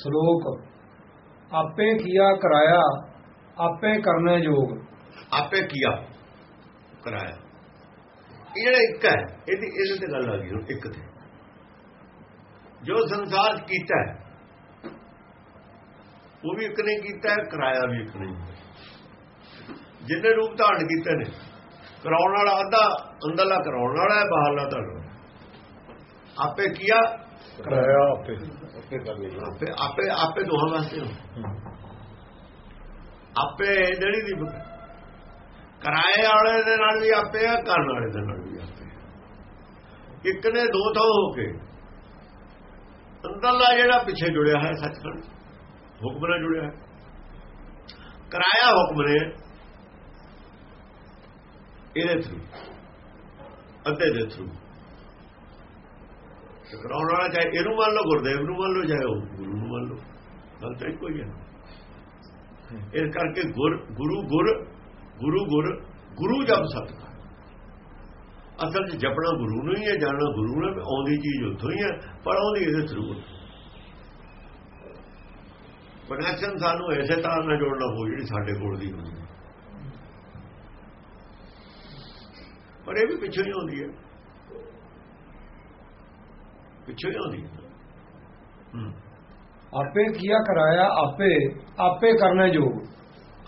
ਸ਼ਲੋਕ ਆਪੇ ਕੀਆ ਕਰਾਇਆ ਆਪੇ ਕਰਨੇ ਯੋਗ। ਆਪੇ ਕੀਆ ਕਰਾਇਆ। ਇਹ ਜਿਹੜਾ ਇੱਕ ਹੈ ਇਹਦੀ ਇਹਦੇ ਤੇ ਗੱਲ ਆ ਗਈ ਹੁਣ ਇੱਕ ਤੇ। ਜੋ ਸੰਸਾਰ ਕੀਤਾ ਉਹ ਵੀ ਇੱਕ ਨਹੀਂ ਕੀਤਾ ਹੈ, ਕਰਾਇਆ ਵੀ ਇੱਕ ਨਹੀਂ ਜਿੰਨੇ ਰੂਪ ਧਾਰਨ ਕੀਤੇ ਨੇ ਕਰਾਉਣ ਵਾਲਾ ਅੱਧਾ ਅੰਦਰਲਾ ਕਰਾਉਣ ਵਾਲਾ ਹੈ ਬਾਹਰਲਾ ਧਾਰਨ ਆਪੇ ਕੀਆ? ਕਰਾਇਆ ਆਪੇ। ਆਪੇ ਆਪੇ ਆਪੇ ਦੋਹਾਂ ਵਾਸਤੇ ਆਪੇ ਜਿਹੜੀ ਦੀ ਕਿਰਾਏ ਵਾਲੇ ਦੇ ਨਾਲ ਵੀ ਆਪੇ ਆ, ਕਰਨ ਵਾਲੇ ਦੇ ਨਾਲ ਵੀ ਆਪੇ ਇੱਕ ਨੇ ਦੋ ਥਾਂ ਹੋ ਕੇ ਅੰਦਰਲਾ ਜਿਹੜਾ ਪਿੱਛੇ ਜੁੜਿਆ ਹੈ ਸੱਚਖੰਡ, ਹੁਕਮ ਨਾਲ ਜੁੜਿਆ ਹੈ। ਕਿਰਾਇਆ ਹੁਕਮ ਨੇ ਇਹਦੇ ਥਰੂ ਅੱਧੇ ਦੇ ਥਰੂ ਕਰਾਉਣ ਵਾਲਾ ਚਾਹੇ ਇਹਨੂੰ ਮੰਨ ਲਓ, ਗੁਰਦੇਵ ਨੂੰ ਮੰਨ ਲਓ, ਚਾਹੇ ਉਹ ਗੁਰੂ ਨੂੰ ਮੰਨ ਲਓ। ਗੱਲ ਤਾਂ ਇੱਕੋ ਹੀ ਹੈ ਇਸ ਕਰਕੇ ਗੁਰ, ਗੁਰੂ ਗੁਰ ਗੁਰੂ ਗੁਰ, ਗੁਰੂ ਜਪ ਸਕਦਾ ਅਸਲ 'ਚ ਜਪਣਾ ਗੁਰੂ ਨੂੰ ਹੀ ਹੈ, ਜਾਣਨਾ ਗੁਰੂ ਨੂੰ ਆਉਂਦੀ ਚੀਜ਼ ਉੱਥੋਂ ਹੀ ਹੈ, ਪਰ ਆਉਂਦੀ ਇਹਦੇ ਥਰੂ ਕਨੈਕਸ਼ਨ ਸਾਨੂੰ ਐਸੇ ਤਰ੍ਹਾਂ ਨਾਲ ਜੋੜਨਾ ਹੋ ਜਿਹੜੀ ਸਾਡੇ ਕੋਲ ਦੀ ਹੁੰਦੀ ਹੈ। ਪਰ ਇਹ ਵੀ ਪਿੱਛੋਂ ਹੀ ਆਉਂਦੀ ਹੈ। ਪਿੱਛੋਂ ਹੀ ਆਉਂਦੀ। ਆਪੇ ਕੀਆ ਕਰਾਇਆ ਆਪੇ ਆਪੇ ਕਰਨੇ ਯੋਗ।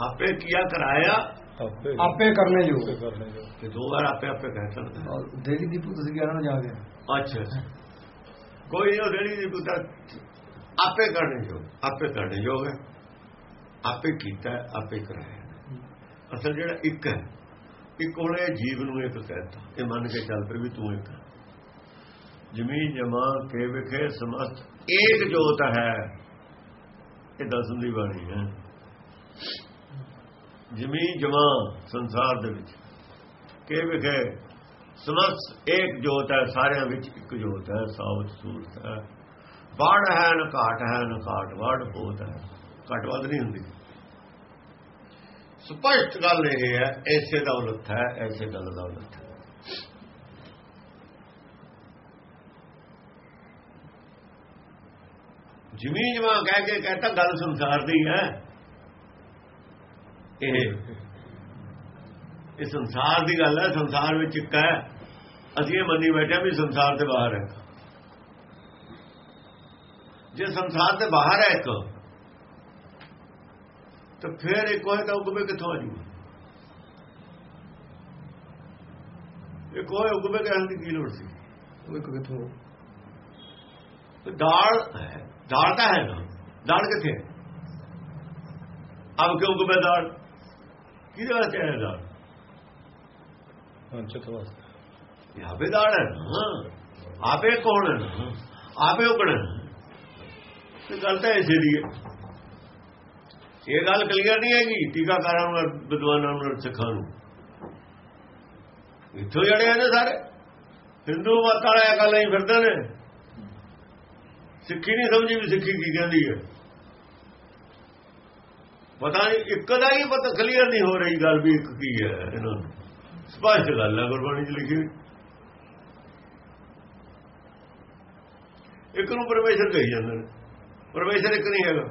ਆਪੇ ਕੀਆ ਕਰਾਇਆ ਆਪੇ। ਆਪੇ ਕਰਨੇ ਯੋਗ। ਤੇ ਦੋ ਵਾਰ ਆਪੇ ਆਪੇ ਕਹਿ ਸਕਦਾ ਦੇਲੀ ਦੀਪੂ ਤੁਸੀਂ ਗਿਆਨ ਨਾਲ ਜਾ ਗਏ ਅੱਛਾ ਕੋਈ ਨਹੀਂ ਰੇੜੀ ਦੀ ਪੁੱਤਰ ਆਪੇ ਕਰਨੇ ਜੋ ਆਪੇ ਕਰਨੇ ਜੋ ਹੈ। ਆਪੇ ਕੀਤਾ ਆਪੇ ਕਰਾਇਆ ਅਸਲ ਜਿਹੜਾ ਇੱਕ ਹੈ ਇੱਕ ਉਹਨੇ ਜੀਵ ਨੂੰ ਇੱਕ ਕਹਿਤਾ। ਇਹ ਮੰਨ ਕੇ ਚੱਲ ਪਈ ਵੀ ਤੂੰ ਇੱਕ ਹੈ। ਜ਼ਮੀਨ ਜਮਾ ਕੇ ਵਿਖੇ ਸਮਸਤ। ਏਕ ਜੋਤ ਹੈ। ਇਹ ਦਸਮ ਦੀ ਬਾਣੀ ਹੈ। ਜ਼ਮੀਨ ਜਮਾ ਸੰਸਾਰ ਦੇ ਵਿੱਚ। ਕੇ ਵਿਖੇ ਸਮਸਤ ਏਕ ਜੋਤ ਹੈ ਸਾਰਿਆਂ ਵਿੱਚ ਇੱਕ ਜੋਤ ਹੈ ਸਾਵਤ ਸੂਰਤ ਹੈ। ਵੜ ਹੈ ਨਾ ਘਾਟ ਹੈ ਨਾ ਘਾਟ ਵੜ ਬਹੁਤ ਹੈ। ਘਟ ਵੱਧ ਨਹੀਂ ਹੁੰਦੀ। ਸਪਸ਼ਟ ਗੱਲ ਇਹ ਹੈ ਐਸੇ ਦਾ ਉਲਟ ਹੈ ਐਸੇ ਗੱਲ ਦਾ ਉਲਟ ਹੈ। ਜ਼ਮੀਨ ਜਮਾ ਕਹਿ ਕੇ ਕਹਤਾ ਗੱਲ ਸੰਸਾਰ ਦੀ ਹੈ। ਇਹ ਇਹ ਸੰਸਾਰ ਦੀ ਗੱਲ ਹੈ ਸੰਸਾਰ ਵਿੱਚ ਇੱਕ ਹੈ। ਅਸੀਂ ਇਹ ਮੰਨੀ ਬੈਠੇ ਵੀ ਸੰਸਾਰ ਦੇ ਬਾਹਰ ਹੈ। ਜੇ ਸੰਸਾਰ ਦੇ ਬਾਹਰ ਹੈ ਇੱਕ ਤਾਂ ਫਿਰ ਇੱਕ ਹੋਏ ਤਾਂ ਉਗਮੇ ਕਿੱਥੋਂ ਆ ਜੂਗਾ ਇਹ ਕੋਈ ਉਗਮੇ ਕਹਿਣ ਦੀ ਕੀ ਲੋੜ ਸੀ? ਉਹ ਇੱਕ ਕਿਥੋਂ? ਤੇ ਦਾਲ ਹੈ। ਦਾਲ ਤਾਂ ਹੈ ਨਾ ਦਾਲ ਕਿੱਥੇ ਹੈ? ਅਬ ਕਿਉਂ ਉਗਮੇ ਦਾਲ ਕਿਹਦੇ ਵਾਸਤੇ ਹੈ ਦਾਲ ਅੰਚਤ ਵਾਸਤੇ ਇਹ ਆਪੇ ਦਾਲ ਹੈ ਨਾ ਆਪੇ ਕੌਣ ਹੈ ਆਪੇ ਉਗਣਾ ਤੇ ਗੱਲ ਤਾਂ ਐਸੀ ਦੀ ਹੈ। ਇਹ ਗੱਲ ਕਲੀਅਰ ਨਹੀਂ ਹੈਗੀ ਟੀਕਾਕਾਰਾਂ ਨੂੰ ਵਿਦਵਾਨਾਂ ਨੂੰ ਸਿੱਖਾਂ ਨੂੰ। ਇੱਥੋਂ ਜੜੇ ਨੇ ਸਾਰੇ। ਹਿੰਦੂ ਮਤ ਵਾਲੇ ਗੱਲ ਹੀ ਫਿਰਦੇ ਨੇ। ਸਿੱਖੀ ਨਹੀਂ ਸਮਝੀ ਵੀ ਸਿੱਖੀ ਕੀ ਕਹਿੰਦੀ ਹੈ। ਪਤਾ ਨਹੀਂ, ਇੱਕ ਦਾ ਹੀ ਪਤਾ ਕਲੀਅਰ ਨਹੀਂ ਹੋ ਰਹੀ ਗੱਲ ਵੀ ਇੱਕ ਕੀ ਹੈ ਇਹਨਾਂ ਨੂੰ ਸਪਸ਼ਟ ਗੱਲ ਹੈ ਗੁਰਬਾਣੀ 'ਚ ਲਿਖੀ ਇੱਕ ਨੂੰ ਪਰਮੇਸ਼ਰ ਕਹੀ ਜਾਂਦੇ ਨੇ। ਪਰਮੇਸ਼ਰ ਇੱਕ ਨਹੀਂ ਹੈਗਾ।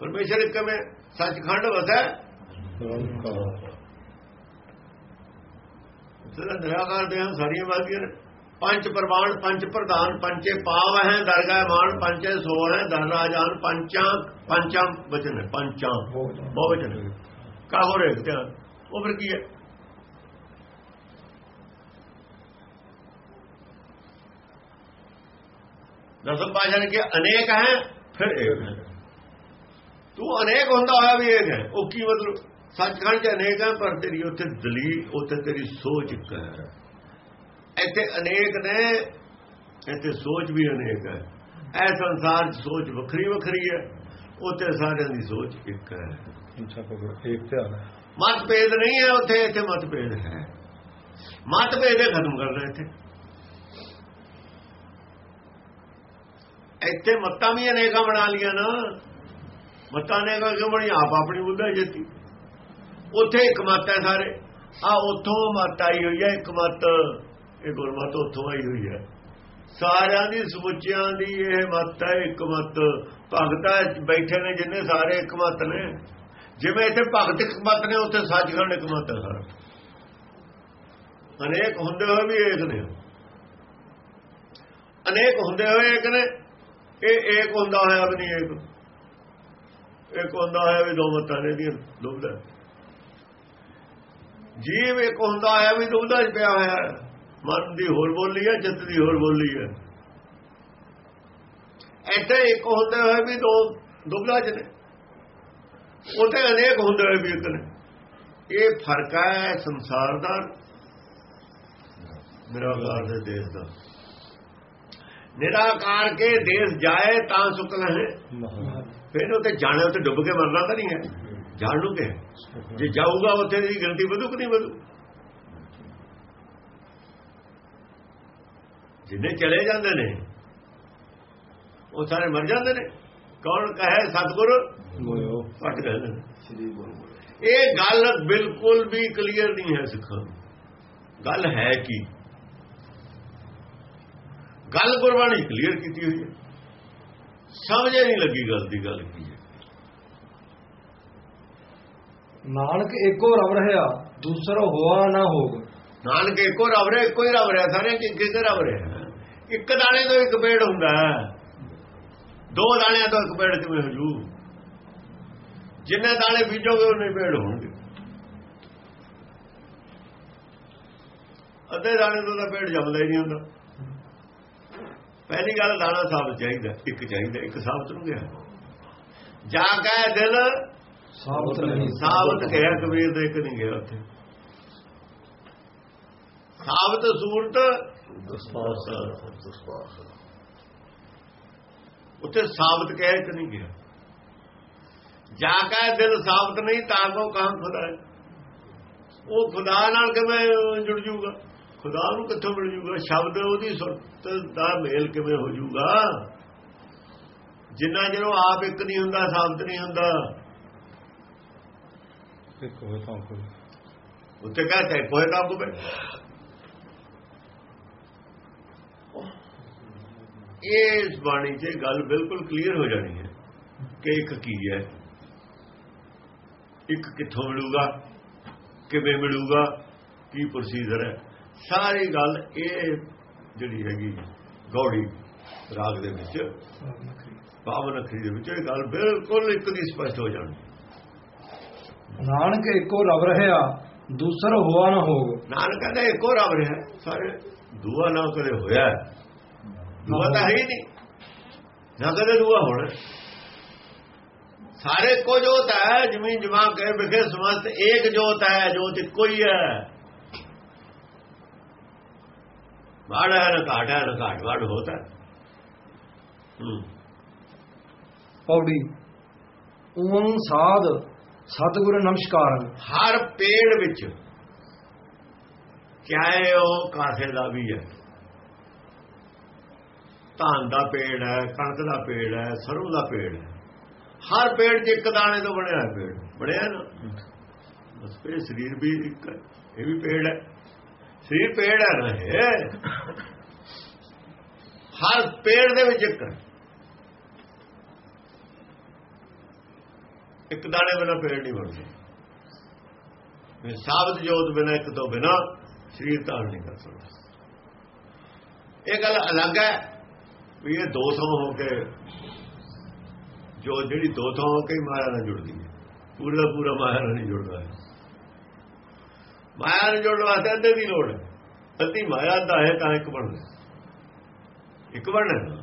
ਪਰਮੇਸ਼ਰ ਇੱਕ ਮੈਂ ਸੱਚਖੰਡ ਵਸੈ। ਤੇਰਾ ਦਇਆ ਕਰਦੇ ਹਾਂ ਸਾਰੀਆਂ ਬਾਤੀਆਂ ਨੇ। ਪੰਜ ਪ੍ਰਮਾਣ ਪੰਜ ਪ੍ਰਧਾਨ ਪੰਚੇ ਪਾਵ ਹੈ, ਦਰਗਾਹ ਮਾਨ ਪੰਚੇ ਸੋ ਹੈ ਦਰ ਰਾਜਾਨ ਪੰਚਾਂ ਪੰਚਾਂ ਵਚਨ ਹੈ, ਪੰਚਾਂ। ਬਹੁਤ ਵਚਨ ਹੈ। ਕਾ ਹੋ ਰਿਹਾ ਧਿਆਨ? ਉਹ ਫਿਰ ਕੀ ਹੈ? ਦਸਮ ਪਾਸ਼ਾ ਨੇ ਕਿ ਅਨੇਕ ਹੈ, ਫਿਰ ਇੱਕ ਹੈ। ਤੂੰ ਅਨੇਕ ਹੁੰਦਾ ਹੋਇਆ ਵੀ ਸੱਚਖੰਡ ਚ ਅਨੇਕ ਹੈ ਪਰ ਤੇਰੀ ਉੱਥੇ ਦਲੀਲ ਉੱਥੇ ਤੇਰੀ ਸੋਚ ਇੱਕ ਹੈ। ਇੱਥੇ ਅਨੇਕ ਨੇ ਇੱਥੇ ਸੋਚ ਵੀ ਅਨੇਕ ਹੈ। ਐ ਸੰਸਾਰ 'ਚ ਸੋਚ ਵੱਖਰੀ ਵੱਖਰੀ ਹੈ ਉੱਥੇ ਸਾਰਿਆਂ ਦੀ ਸੋਚ ਇੱਕ ਹੈ। ਮਤਭੇਦ ਨਹੀਂ ਹੈ ਉੱਥੇ ਇੱਥੇ ਮਤਭੇਦ ਹੈ। ਮਤਭੇਦ ਖਤਮ ਕਰਨਾ ਇੱਥੇ। ਇੱਥੇ ਮੱਤਾਂ ਵੀ ਅਨੇਕਾਂ ਬਣਾ ਲੀਆਂ ਨਾ। ਮੱਤਾਂ ਅਨੇਕਾਂ ਕਿਉਂ ਬਣੀ ਆਪ ਆਪਣੀ ਬੁੱਧਾ ਜਿੱਤੀ। ਉੱਥੇ ਇੱਕ ਮਤ ਹੈ ਸਾਰੇ। ਆ ਉੱਥੋਂ ਮਤ ਆਈ ਹੋਈ ਹੈ, ਇੱਕ ਮਤ, ਇਹ ਗੁਰਮਤ ਉੱਥੋਂ ਆਈ ਹੋਈ ਹੈ। ਸਾਰਿਆਂ ਦੀ ਸਮੁੱਚਿਆਂ ਦੀ ਇਹ ਮਤ ਹੈ, ਇੱਕ ਮਤ। ਭਗਤਾ ਬੈਠੇ ਨੇ ਜਿੰਨੇ, ਸਾਰੇ ਇੱਕ ਮਤ ਨੇ। ਜਿਵੇਂ ਇੱਥੇ ਭਗਤ ਇੱਕ ਮਤ ਨੇ, ਉੱਥੇ ਸੱਚਖੰਡ ਇੱਕ ਮਤ ਹੈ ਸਾਰਾ। ਅਨੇਕ ਹੁੰਦੇ ਹੋਏ ਵੀ ਏਕ ਨੇ। ਅਨੇਕ ਹੁੰਦੇ ਹੋਏ ਏਕ ਨੇ। ਇਹ ਏਕ ਹੁੰਦਾ ਹੋਇਆ ਵੀ ਨਹੀਂ ਏਕ। ਇੱਕ ਹੁੰਦਾ ਹੋਇਆ ਵੀ ਦੋ ਮਤਾਂ ਨੇ ਦੀਆਂ ਦੁਬਦਾ ਜੀਵ ਇੱਕ ਹੁੰਦਾ ਹੋਇਆ ਵੀ ਦੁਬਦਾ ਚ ਪਿਆ ਹੋਇਆ ਹੈ। ਮਨ ਦੀ ਹੋਰ ਬੋਲੀ ਹੈ ਚਿੱਤ ਦੀ ਹੋਰ ਬੋਲੀ ਹੈ। ਇੱਥੇ ਇੱਕ ਹੁੰਦੇ ਹੋਏ ਵੀ ਦੋ ਦੁਬਦਾ ਚ ਨੇ। ਉੱਥੇ ਅਨੇਕ ਹੁੰਦੇ ਹੋਏ ਵੀ ਇੱਕ ਨੇ। ਇਹ ਫ਼ਰਕ ਹੈ ਸੰਸਾਰ ਦਾ ਨਿਰਾਕਾਰ ਦੇ ਦੇਸ਼ ਦਾ। ਨਿਰਾਕਾਰ ਕੇ ਦੇਸ਼ ਜਾਏ ਤਾਂ ਸੁਕਲ ਹੈ ਫਿਰ ਉੱਥੇ ਜਾਣੇ ਉੱਥੇ ਡੁੱਬ ਕੇ ਮਰਨਾ ਤਾਂ ਨਹੀਂ ਹੈ। ਜਾਣ ਕਿ ਜੇ ਜਾਊਗਾ ਉੱਥੇ ਦੀ ਗਿਣਤੀ ਵਧੂ ਕਿ ਨਹੀਂ ਵਧੂ? ਜਿੰਨੇ ਚਲੇ ਜਾਂਦੇ ਨੇ ਉਹ ਸਾਰੇ ਮਰ ਜਾਂਦੇ ਨੇ। ਕੌਣ ਕਹੇ ਸਤਿਗੁਰ? ਫਟ ਗਏ ਨੇ। ਇਹ ਗੱਲ ਬਿਲਕੁਲ ਵੀ ਕਲੀਅਰ ਨਹੀਂ ਹੈ ਸਿੱਖਾਂ ਗੱਲ ਹੈ ਕੀ? ਗੱਲ ਗੁਰਬਾਣੀ ਕਲੀਅਰ ਕੀਤੀ ਹੋਈ ਹੈ। ਸਮਝੇ ਨਹੀਂ ਲੱਗੀ ਗੱਲ ਦੀ ਗੱਲ ਕੀ ਹੈ ਨਾਨਕ ਏਕੋ ਰਵ ਰਹਾ, ਦੂਸਰਾ ਹੋਆ ਨਾ ਹੋਗ ਨਾਨਕ ਇੱਕੋ ਰਬ ਰਿਹਾ, ਇੱਕੋ ਹੀ ਰਬ ਰਿਹਾ ਸਾਰੇ ਕਿ ਤੇ ਰਬ ਰਿਹਾ। ਇੱਕ ਦਾਣੇ ਤੋਂ ਇੱਕ ਪੇੜ ਹੁੰਦਾ ਦੋ ਦਾਣਿਆਂ ਤੋਂ ਇੱਕ ਪੇੜ ਕਿਵੇਂ ਹੋ ਜੂ? ਜਿੰਨੇ ਦਾਣੇ ਬੀਜੋਗੇ ਉਹਨੇ ਪੇੜ ਹੋਣਗੇ। ਅੱਧੇ ਦਾਣੇ ਤੋਂ ਤਾਂ ਪੇੜ ਜੰਮਦਾ ਹੀ ਨਹੀਂ ਹੁੰਦਾ। ਪਹਿਲੀ ਗੱਲ ਦਾਣਾ ਸਾਬਤ ਚਾਹੀਦਾ, ਇੱਕ ਚਾਹੀਦਾ, ਇੱਕ ਸਾਬਤ ਨੂੰ ਗਿਆ ਜਾ ਕੇ ਦਿਲ ਸਾਬਤ ਨਹੀਂ। ਸਾਬਤ ਗਿਆ ਕਬੀਰ ਦੇ ਇੱਕ ਨਹੀਂ ਗਿਆ ਉੱਥੇ। ਸਾਬਤ ਸੂਰਤ ਉੱਥੇ ਸਾਬਤ ਕਹਿ ਇੱਕ ਨਹੀਂ ਗਿਆ। ਜਾ ਕੇ ਦਿਲ ਸਾਬਤ ਨਹੀਂ ਤਾਂ ਕੋ ਕਾਂ ਖੁਦਾ ਹੈ। ਉਹ ਖੁਦਾ ਨਾਲ ਕਿਵੇਂ ਜੁੜ ਜੂਗਾ? ਖੁਦਾ ਨੂੰ ਕਿੱਥੋਂ ਮਿਲ ਜੂਗਾ? ਸ਼ਬਦ ਉਹਦੀ ਸੁਰਤ ਦਾ ਮੇਲ ਕਿਵੇਂ ਹੋ ਜੂਗਾ? ਜਿੰਨਾ ਜਦੋਂ ਆਪ ਇੱਕ ਨਹੀਂ ਹੁੰਦਾ ਸਾਬਤ ਨਹੀਂ ਹੁੰਦਾ ਇੱਕ ਹੋਏ ਤਾਂ ਕੋਈ ਉੱਥੇ ਕਹਤੇ ਕੋਈ ਤਾਂ ਕੋ ਇਸ ਬਾਣੀ 'ਚ ਗੱਲ ਬਿਲਕੁਲ ਕਲੀਅਰ ਹੋ ਜਾਣੀ ਹੈ ਕਿ ਇੱਕ ਕੀ ਹੈ? ਇੱਕ ਕਿੱਥੋਂ ਮਿਲੂਗਾ? ਕਿਵੇਂ ਮਿਲੂਗਾ? ਕੀ ਪ੍ਰੋਸੀਜਰ ਹੈ? ਸਾਰੀ ਗੱਲ ਇਹ ਜਿਹੜੀ ਹੈਗੀ ਗੌੜੀ ਰਾਗ ਦੇ ਵਿੱਚ ਪਾਵਨ ਅਖਰੀ ਦੇ ਵਿੱਚ ਇਹ ਗੱਲ ਬਿਲਕੁਲ ਇੱਕ ਦੀ ਸਪਸ਼ਟ ਹੋ ਜਾਣੀ ਨਾਨਕ ਏਕੋ ਰਵ ਰਹਾ ਦੂਸਰਾ ਹੋਆ ਨਾ ਹੋਗ ਨਾਨਕ ਕਹਿੰਦਾ ਇੱਕੋ ਰੱਬ ਰਿਹਾ ਸਾਰੇ ਦੂਆ ਨਾ ਕਦੇ ਹੋਇਆ। ਦੂਆ ਤਾਂ ਹੈ ਹੀ ਨਹੀਂ। ਨਾ ਕਦੇ ਦੂਆ ਹੋਣਾ। ਸਾਰੇ ਕੋ ਜੋਤ ਹੈ ਜ਼ਮੀਨ ਜਮਾ ਕੇ ਵਿਖੇ ਸਮਸਤ ਏਕ ਜੋਤ ਹੈ ਜੋਤ ਇੱਕੋ ਹੀ ਹੈ। ਵਾੜ ਹੈ ਨਾ ਘਾਟ ਹੈ ਨਾ ਘਾਟ ਵਾੜ ਹੋਤਾ ਪੌੜੀ ਓਮ ਸਾਧ ਸਤਿਗੁਰੂ ਨਮਸਕਾਰ। ਹਰ ਪੇੜ ਵਿੱਚ ਚਾਹੇ ਉਹ ਕਾਸੇ ਦਾ ਵੀ ਹੈ। ਧਾਨ ਦਾ ਪੇੜ ਹੈ, ਕਣਕ ਦਾ ਪੇੜ ਹੈ, ਸਰੋਂ ਦਾ ਪੇੜ ਹੈ। ਹਰ ਪੇੜ 'ਚ ਇੱਕ ਦਾਣੇ ਤੋਂ ਬਣਿਆ ਹੈ ਪੇੜ। ਬਣਿਆ ਨਾ? ਬਸ ਫਿਰ ਸਰੀਰ ਵੀ ਇੱਕ ਇਹ ਵੀ ਪੇੜ ਹੈ। ਸਰੀਰ ਪੇੜ ਹੈ ਨਾ ਇਹ ਹਰ ਪੇੜ ਦੇ ਵਿੱਚ ਇੱਕ ਇੱਕ ਦਾਣੇ ਬਿਨਾ ਪੇੜ ਨਹੀਂ ਬਣਦਾ। ਮੈਂ ਸਾਬਤ ਜੋਤ ਬਿਨਾ, ਇੱਕ ਤੋਂ ਬਿਨਾ ਸਰੀਰ ਧਾਰਨ ਨਹੀਂ ਕਰ ਸਕਦਾ। ਇਹ ਗੱਲ ਅਲੱਗ ਹੈ ਵੀ ਇਹ ਦੋ ਥਾਂ ਹੋ ਕੇ, ਜੋ ਜਿਹੜੀ ਦੋ ਥਾਂ ਹੋ ਕੇ ਮਾਇਆ ਨਾਲ ਜੁੜਦੀ ਹੈ। ਪੂਰਾ ਦਾ ਪੂਰਾ ਮਾਇਆ ਨਾਲ ਨਹੀਂ ਜੁੜਦਾ ਹੈ ਮਾਇਆ ਨਾਲ ਜੁੜਨ ਵਾਸਤੇ ਅੱਧੇ ਦੀ ਲੋੜ ਹੈ। ਅੱਧੀ ਮਾਇਆ ਦਾ ਹੈ ਤਾਂ ਇੱਕ ਬਣਦਾ ਇੱਕ ਬਣਨਾ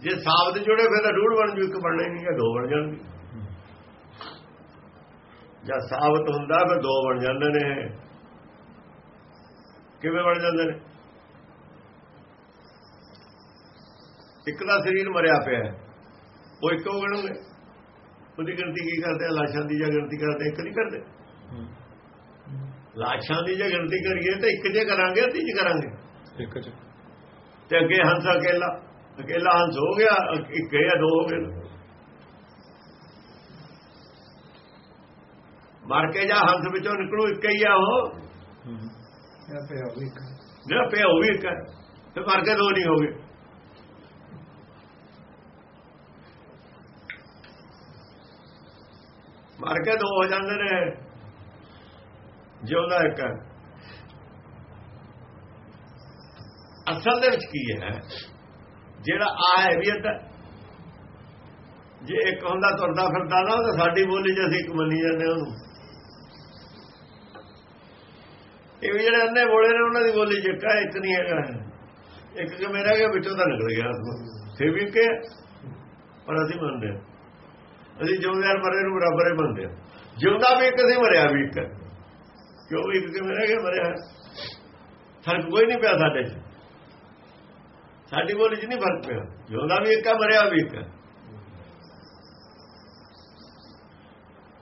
ਜੇ ਸਾਬਤ ਜੁੜੇ ਫਿਰ ਡੂੜ ਬਣ ਜੂ ਇੱਕ ਬਣਨਾ ਨਹੀਂ ਹੈ ਦੋ ਬਣ ਜਾਣਗੇ। ਜਾਂ ਸਾਬਤ ਹੁੰਦਾ ਫਿਰ ਦੋ ਬਣ ਜਾਂਦੇ ਨੇ। ਕਿਵੇਂ ਬਣ ਜਾਂਦੇ ਨੇ? ਇੱਕ ਦਾ ਸਰੀਰ ਮਰਿਆ ਪਿਆ ਉਹ ਇੱਕੋ ਗਣੋਗੇ ਉਹਦੀ ਗਿਣਤੀ ਕੀ ਕਰਦੇ ਆ? ਲਾਸ਼ਾਂ ਦੀ ਜਾਂ ਗਿਣਤੀ ਕਰਦੇ ਇੱਕ ਨਹੀਂ ਕਰਦੇ। ਲਾਸ਼ਾਂ ਦੀ ਜੇ ਗਿਣਤੀ ਕਰੀਏ ਤਾਂ ਇੱਕ ਜੇ ਕਰਾਂਗੇ ਅੱਧੀ ਚ ਕਰਾਂਗੇ। ਇੱਕ ਚ। ਤੇ ਅੱਗੇ ਹੰਸ ਅਕੇਲਾ। ਅਕੇਲਾ ਹੰਸ ਹੋ ਗਿਆ ਇੱਕ ਜਾਂ ਦੋ ਹੋ ਗਏ। ਮਰ ਕੇ ਜਾ ਹੰਸ ਵਿੱਚੋਂ ਨਿਕਲੂ ਇੱਕ ਹੀ ਆ ਉਹ। ਜਿਹੜਾ ਪਿਆ ਉਹ ਵੀ ਇੱਕ। ਹੈ ਤੇ ਮਰ ਕੇ ਦੋ ਨਹੀਂ ਹੋ ਗਏ। ਮਰ ਕੇ ਦੋ ਹੋ ਜਾਂਦੇ ਨੇ ਜਿਉਂਦਾ ਇੱਕ ਹੈ ਅਸਲ ਦੇ ਵਿੱਚ ਕੀ ਹੈ? ਜਿਹੜਾ ਆ ਹੈ। ਵੀ ਅੱਧਾ ਜੇ ਇੱਕ ਹੁੰਦਾ ਤੁਰਦਾ ਫਿਰਦਾ ਨਾ, ਤਾਂ ਸਾਡੀ ਬੋਲੀ 'ਚ ਅਸੀਂ ਇੱਕ ਮੰਨੀ ਜਾਂਦੇ ਉਹਨੂੰ। ਇਹ ਵੀ ਜਿਹੜੇ ਅੰਨੇ ਬੋਲੇ ਨੇ, ਉਹਨਾਂ ਦੀ ਬੋਲੀ 'ਚ ਇੱਕ ਇੱਕ ਨਹੀਂ ਹੈਗਾ। ਇੱਕ ਕਿ ਮੇਰਾ ਗਿਆ ਵਿੱਚੋਂ ਤਾਂ ਨਿਕਲ ਗਿਆ। ਫਿਰ ਵੀ ਕਿ ਪਰ ਅਸੀਂ ਮੰਨਦੇ ਹਾਂ। ਅਸੀਂ ਜਿਉਂਦੇ ਮਰੇ ਨੂੰ ਬਰਾਬਰ ਹੀ ਮੰਨਦੇ ਹਾਂ। ਜਿਉਂਦਾ ਵੀ ਇੱਕ ਸੀ, ਮਰਿਆ ਵੀ ਇੱਕ ਹੈ। ਕਿਉਂ ਵੀ ਇੱਕ ਕਿ ਮੇਰਾ ਗਿਆ ਮਰਿਆ ਫ਼ਰਕ ਕੋਈ ਨਹੀਂ ਪਿਆ ਸਾਡੇ 'ਚ। ਸਾਡੀ ਬੋਲੀ 'ਚ ਨਹੀਂ ਫ਼ਰਕ ਪਿਆ। ਜਿਉਂਦਾ ਵੀ ਇੱਕ ਹੈ ਮਰਿਆ ਵੀ ਇੱਕ ਹੈ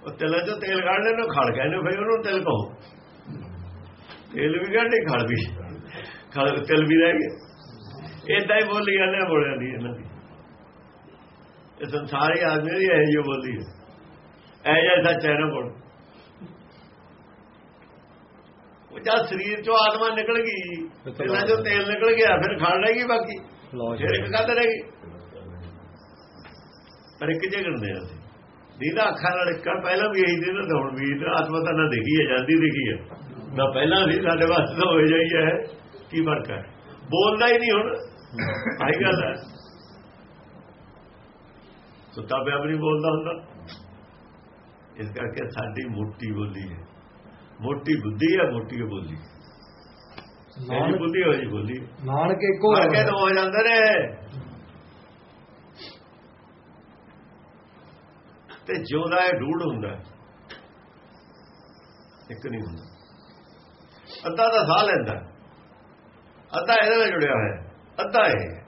ਉਹ ਤੇਲਾਂ ਚੋਂ ਤੇਲ ਕੱਢ ਲੈਣਾ ਖੜ ਗਏ ਨੇ ਫਿਰ ਉਹਨੂੰ ਤੇਲ ਕਹੋ ਤੇਲ ਵੀ ਕੱਢੇ ਖੜ ਵੀ। ਖੜ, ਤੇਲ ਵੀ ਰਹਿ ਗਿਆ ਇਦਾਂ ਹੀ ਬੋਲੀ ਜਾਂਦੇ ਆ ਬੋਲਿਆਂ ਦੀ ਇਹਨਾਂ ਦੀ। ਇਹ ਸੰਸਾਰੀ ਆਦਮੀ ਦੀ ਇਹ ਜੋ ਬੋਲੀ ਹੈ। ਇਹ ਜਿਹਾ ਸੱਚ ਹੈ ਨਾ ਬੋਲ। ਉਹ ਜਦ ਸਰੀਰ ਚੋਂ ਆਤਮਾ ਨਿਕਲ ਗਈ ਤੇਲਾਂ ਚੋਂ ਤੇਲ ਨਿਕਲ ਗਿਆ ਫਿਰ ਖੜ ਰਹਿ ਗਈ ਬਾਕੀ। ਫਿਰ ਇੱਕ ਗੱਲ ਰਹਿ ਪਰ ਇੱਕ ਜੇ ਕਰਦੇ ਆ ਦੀਦਾ ਅੱਖਾਂ ਨਾਲ ਇੱਕ ਪਹਿਲਾਂ ਵੀ ਇਹੀ ਦਿਨ ਹੁਣ ਵੀ ਆਤਮਾ ਤਾਂ ਨਾ ਦੇਖੀ ਹੈ ਜਾਂਦੀ ਦੇਖੀ ਹੈ। ਨਾ ਪਹਿਲਾਂ ਵੀ ਸਾਡੇ ਵਾਸਤੇ ਤਾਂ ਹੋ ਜਾਈ ਹੈ। ਕੀ ਫ਼ਰਕ ਹੈ? ਬੋਲਦਾ ਹੀ ਨਹੀਂ ਹੁਣ। ਆਈ ਗੱਲ ਹੈ। ਸੁੱਤਾ ਪਿਆ ਵੀ ਬੋਲਦਾ ਹੁੰਦਾ। ਇਸ ਕਰਕੇ ਸਾਡੀ ਮੋਟੀ ਬੋਲੀ ਹੈ। ਮੋਟੀ ਬੁੱਧੀ ਹੈ ਮੋਟੀ ਬੋਲੀ। ਇਹ ਨਾਨਕ ਬੁੱਧੀ ਹੋਈ ਜੀ ਬੋਲੀ। ਨਾਨਕ ਇੱਕੋ ਮਰ ਹੈ। ਤਾਂ ਹੋ ਜਾਂਦੇ ਨੇ। ਤੇ ਜਿਉਂਦਾ ਹੈ ਢੂੜ ਹੁੰਦਾ। ਹੈ। ਇੱਕ ਨਹੀਂ ਹੁੰਦਾ। ਅੱਧਾ ਤਾਂ ਸਾਹ ਲੈਂਦਾ। ਅੱਧਾ ਇਹਦੇ ਨਾਲ ਜੁੜਿਆ ਹੋਇਆ। ਹੈ। ਅੱਧਾ ਇਹ।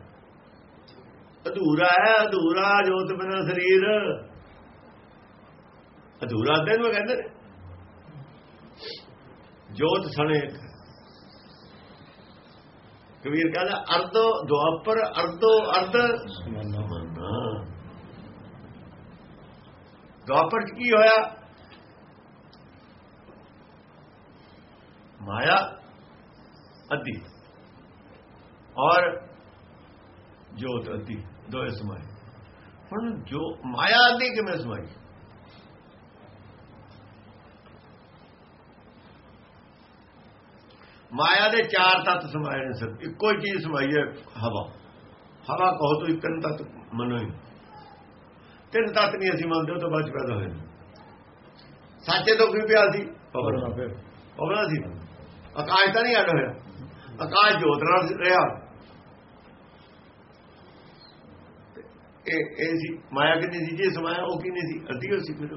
ਅਧੂਰਾ ਹੈ ਅਧੂਰਾ ਜੋਤ ਬਿਨਾ ਸਰੀਰ। ਅਧੂਰਾ ਅੱਧੇ ਨੂੰ ਕਹਿੰਦੇ ਨੇ। ਜੋਤ ਸਣੇ। ਕਬੀਰ ਕਹਿੰਦਾ ਅਰਧੋ ਦੁਆਪਰ ਅਰਧੋ ਅਰਧ। ਦੁਆਪਰ ਕੀ ਹੋਇਆ? ਮਾਇਆ ਅੱਧੀ। ਔਰ ਜੋਤ ਅੱਧੀ ਦੋਏ ਸਮਾਏ। ਹੁਣ ਜੋ ਮਾਇਆ ਅੱਧੀ ਕਿਵੇਂ ਸਮਾਈ? ਮਾਇਆ ਦੇ ਚਾਰ ਤੱਤ ਸਮਾਏ ਨੇ ਸਰ ਇੱਕੋ ਹੀ ਚੀਜ਼ ਸਮਾਈ ਹੈ, ਹਵਾ। ਹਵਾ ਕਹੋ ਤਾਂ ਇੱਕ ਤੱਤ ਮੰਨੋ ਹੀ। ਤਿੰਨ ਤੱਤ ਨਹੀਂ ਅਸੀਂ ਮੰਨਦੇ, ਉਹ ਤਾਂ ਬਾਅਦ 'ਚ ਪੈਦਾ ਹੋਏ ਸੱਚੇ ਤੋਂ ਕੀ ਪਿਆ ਸੀ, ਪਵਨ ਪਵਨ ਸੀ। ਆਕਾਸ਼ ਤਾਂ ਨਹੀਂ ਅੱਡ ਹੋਇਆ। ਆਕਾਸ਼ ਜੋਤ ਨਾਲ ਰਿਹਾ। ਇਹ ਇਹ ਸੀ, ਮਾਇਆ ਕਿੰਨੀ ਸੀ, ਜੇ ਸਮਾਇਆ, ਉਹ ਕਿੰਨੀ ਸੀ? ਅੱਧੀ ਹੋ ਸੀ ਫਿਰ।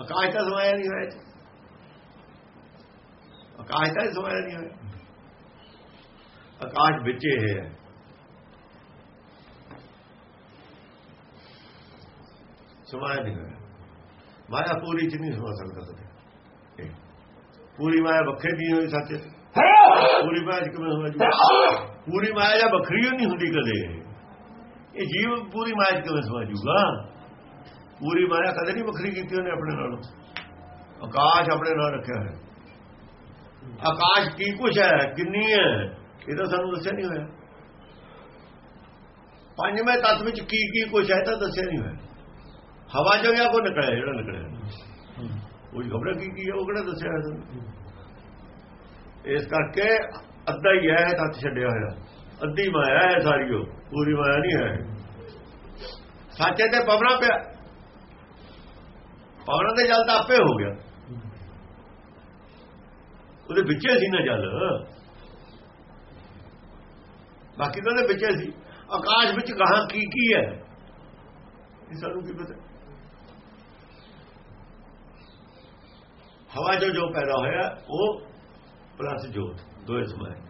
ਆਕਾਸ਼ ਤਾਂ ਸਮਾਇਆ ਨਹੀਂ ਹੋਇਆ। ਆਕਾਸ਼ ਤਾਂ ਸਮਾਇਆ ਨਹੀਂ ਹੋਇਆ। ਆਕਾਸ਼ ਵਿੱਚ ਇਹ ਹੈ। ਸਮਾਇਆ ਨਹੀਂ ਹੋਇਆ। ਮਾਇਆ ਪੂਰੀ ਚ ਨਹੀਂ ਸਮਾ ਸਕਦਾ ਕਦੇ ਪੂਰੀ ਮਾਇਆ ਵੱਖਰੀ ਨਹੀਂ ਹੋਈ ਸੱਚ। ਪੂਰੀ ਮਾਇਆ ਚ ਕਿਵੇਂ ਹੋ ਜੂ? ਪੂਰੀ ਮਾਇਆ ਜਾਂ ਵੱਖਰੀ ਓ ਨਹੀਂ ਹੁੰਦੀ ਕਦੇ। ਇਹ ਜੀਵ ਪੂਰੀ ਮਾਇਆ ਚ ਕਿਵੇਂ ਸਮਾ ਜੂਗਾ? ਪੂਰੀ ਮਾਇਆ ਕਦੇ ਨਹੀਂ ਵੱਖਰੀ ਕੀਤੀ ਉਹਨੇ ਆਪਣੇ ਨਾਲ। ਆਕਾਸ਼ ਆਪਣੇ ਨਾਲ ਰੱਖਿਆ ਹੈ ਆਕਾਸ਼ ਕੀ ਕੁਛ ਹੈ? ਕਿੰਨੀ ਹੈ? ਇਹ ਤਾਂ ਸਾਨੂੰ ਦੱਸਿਆ ਨਹੀਂ ਹੋਇਆ। ਪੰਜਵੇਂ ਤੱਤ ਵਿੱਚ ਕੀ ਕੀ ਕੁਛ ਹੈ ਤਾਂ ਦੱਸਿਆ ਨਹੀਂ ਹੋਇਆ। ਹਵਾ ਚੋਂ ਗਿਆ ਕੋ ਨਿਕਲਿਆ, ਜਿਹੜਾ ਨਿਕਲਿਆ। ਉਹ ਖਬਰ ਕੀ ਕੀ ਹੈ, ਉਹ ਕਿਹੜਾ ਦੱਸਿਆ ਹੋਇਆ ਤੁਹਾਨੂੰ? ਇਸ ਕਰਕੇ ਅੱਧਾ ਹੀ ਹੈ ਤੱਤ ਛੱਡਿਆ ਹੋਇਆ। ਅੱਧੀ ਮਾਇਆ ਹੈ ਸਾਰੀ ਉਹ, ਪੂਰੀ ਮਾਇਆ ਨਹੀਂ ਹੈ। ਸੱਚੇ ਤੇ ਪਵਨਾ ਪਿਆ। ਪਵਨਾ ਦੇ ਜਲ ਤਾਂ ਆਪੇ ਹੋ ਗਿਆ। ਉਹਦੇ ਵਿੱਚੇ ਸੀ ਨਾ ਜਲ। ਬਾਕੀ ਤਾਂ ਉਹਦੇ ਵਿੱਚੇ ਸੀ। ਆਕਾਸ਼ ਵਿੱਚ ਗਾਹਾਂ ਕੀ ਕੀ ਹੈ? ਇਹ ਸਾਨੂੰ ਕੀ ਪਤਾ? ਹਵਾ ਜੋ ਜੋ ਪੈਦਾ ਹੋਇਆ, ਉਹ ਪਲੱਸ ਜੋਤ ਦੋਏ ਸਮਾਏ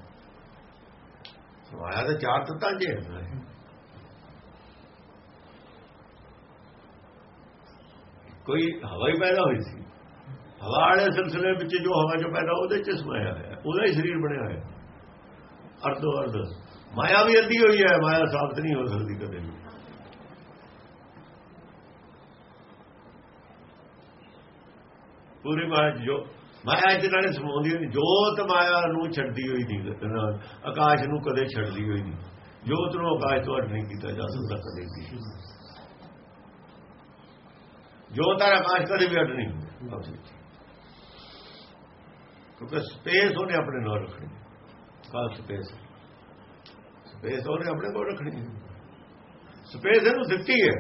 ਸਮਾਇਆ ਤਾਂ ਚਾਰ ਤੱਤਾਂ ਜੇ ਕੋਈ ਹਵਾ ਹੀ ਪੈਦਾ ਹੋਈ ਸੀ। ਹਵਾ ਵਾਲੇ ਸਿਲਸਿਲੇ ਵਿੱਚ ਜੋ ਹਵਾ ਚ ਪੈਦਾ ਉਹਦੇ ਚ ਸਮਾਇਆ ਹੋਇਆ ਉਹਦਾ ਹੀ ਸਰੀਰ ਬਣਿਆ ਹੋਇਆ ਅਰਧੋ ਅਰਧ। ਮਾਇਆ ਵੀ ਅੱਧੀ ਹੋਈ ਹੈ, ਮਾਇਆ ਸਾਬਤ ਨਹੀਂ ਹੋ ਸਕਦੀ ਕਦੇ ਵੀ। ਪੂਰੀ ਮਾਇਆ 'ਚ ਜੋ ਮਾਇਆ ਇਹਦੇ ਨਾਲੇ ਸਮਾਉਂਦੀ ਨਹੀਂ। ਜੋਤ ਮਾਇਆ ਨੂੰ ਛੱਡਦੀ ਹੋਈ ਨਹੀਂ। ਆਕਾਸ਼ ਨੂੰ ਕਦੇ ਛੱਡਦੀ ਹੋਈ ਨਹੀਂ। ਜੋਤ ਨੂੰ ਆਕਾਸ਼ ਤੋਂ ਅੱਡ ਨਹੀਂ ਕੀਤਾ ਜਾ ਸਕਦਾ ਕਦੇ ਵੀ। ਜੋਤ ਔਰ ਆਕਾਸ਼ ਕਦੇ ਵੀ ਅੱਡ ਨਹੀਂ ਹੁੰਦਾ। ਕਿਉਂਕਿ ਸਪੇਸ ਉਹਨੇ ਆਪਣੇ ਨਾਲ ਰੱਖਣੀ ਕਾਲ ਸਪੇਸ? ਸਪੇਸ ਉਹਨੇ ਆਪਣੇ ਕੋਲ ਰੱਖਣੀ ਸਪੇਸ ਇਹਨੂੰ ਦਿੱਤੀ ਹੈ।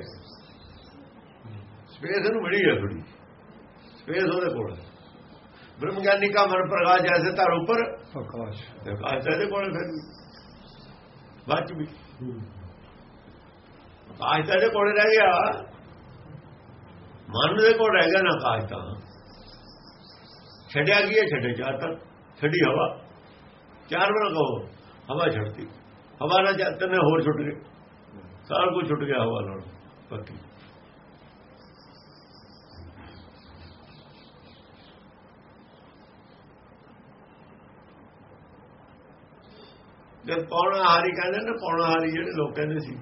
ਸਪੇਸ ਇਹਨੂੰ ਮਿਲੀ ਹੈ ਥੋੜੀ ਸਪੇਸ ਉਹਦੇ ਕੋਲ ਹੈ। ਬ੍ਰਹਮ ਗਿਆਨੀ ਕਾ ਮਨ ਪ੍ਰਕਾਸ਼ ਜੈਸੇ ਧਰ ਉੱਪਰ ਆਕਾਸ਼ ਆਕਾਸ਼ ਇਹਦੇ ਕੋਲ ਫਿਰ। ਬਾਅਦ ਵੀ। ਤਾਂ ਇਹਦੇ ਕੋਲ ਰਹਿ ਗਿਆ। ਮਨ ਦੇ ਕੋਲ ਰਹਿ ਗਿਆ ਨਾ ਆਕਾਸ਼ ਤਾਂ। ਛੱਡਿਆ ਕੀ ਹੈ? ਛੱਡੇ ਚਾਰ ਤੱਕ। ਛੱਡੀ ਹਵਾ। ਚਾਰ ਬਣਾ ਕਹੋ, ਹਵਾ ਛੱਡਤੀ। ਹਵਾ ਨਾਲ ਜਦ ਤਨੇ ਹੋਰ ਛੁੱਟ ਗਏ। ਸਾਰਾ ਕੁਝ ਛੁੱਟ ਗਿਆ ਹਵਾ ਨਾਲ, ਬਾਕੀ। ਜਦ ਪੌਣਾ ਹਾਰੀ ਕਹਿੰਦੇ ਨੇ, ਪੌਣਾ ਹਾਰੀ ਜਿਹੜੇ ਲੋਕ ਕਹਿੰਦੇ ਸੀ,